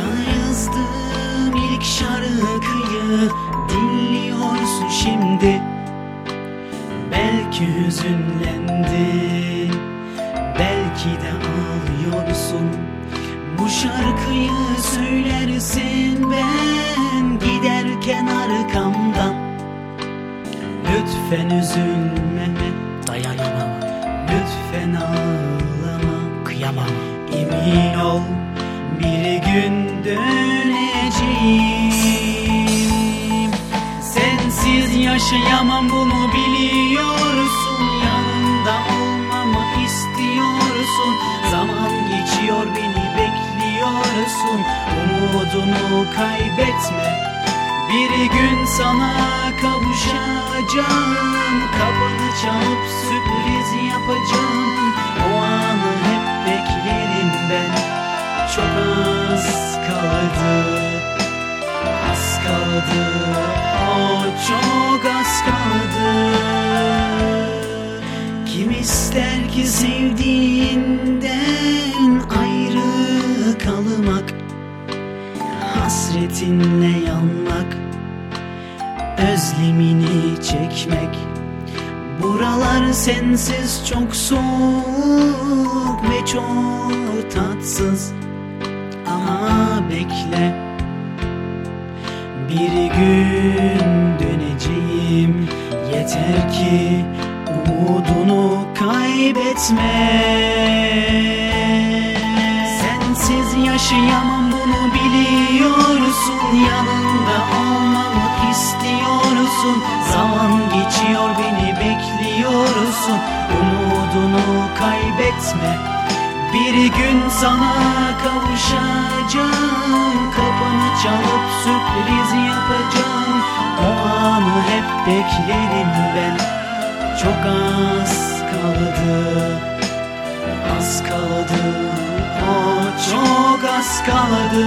Sana yazdığım ilk şarkıyı dinliyorsun şimdi. Belki hüzünlendin Belki de ağlıyorsun. Bu şarkıyı söylersin ben Giderken arkamdan. Lütfen üzülme Dayanamam. Lütfen ağlama. Kıyamam. Emin ol bir gün döneceğim. Sensiz yaşayamam bunu biliyorsun. Yanında olmamı istiyorsun. Zaman geçiyor beni bekliyorsun. Umudunu kaybetme. Bir gün sana kavuşacağım kaldı Az kaldı O çok az kaldı. Kim ister ki sevdiğinden ayrı kalmak Hasretinle yanmak Özlemini çekmek? Buralar sensiz çok soğuk ve çok tatsız Ama bekle. Bir gün döneceğim. Yeter ki umudunu kaybetme. Sensiz yaşayamam bunu biliyorsun. Yanında olmamı istiyorsun. Zaman geçiyor beni bekliyorsun. Umudunu kaybetme Bir gün sana kavuşacağım Kapını çalıp sürpriz yapacağım. O anı hep beklerim ben Çok az kaldı Az kaldı, o çok az kaldı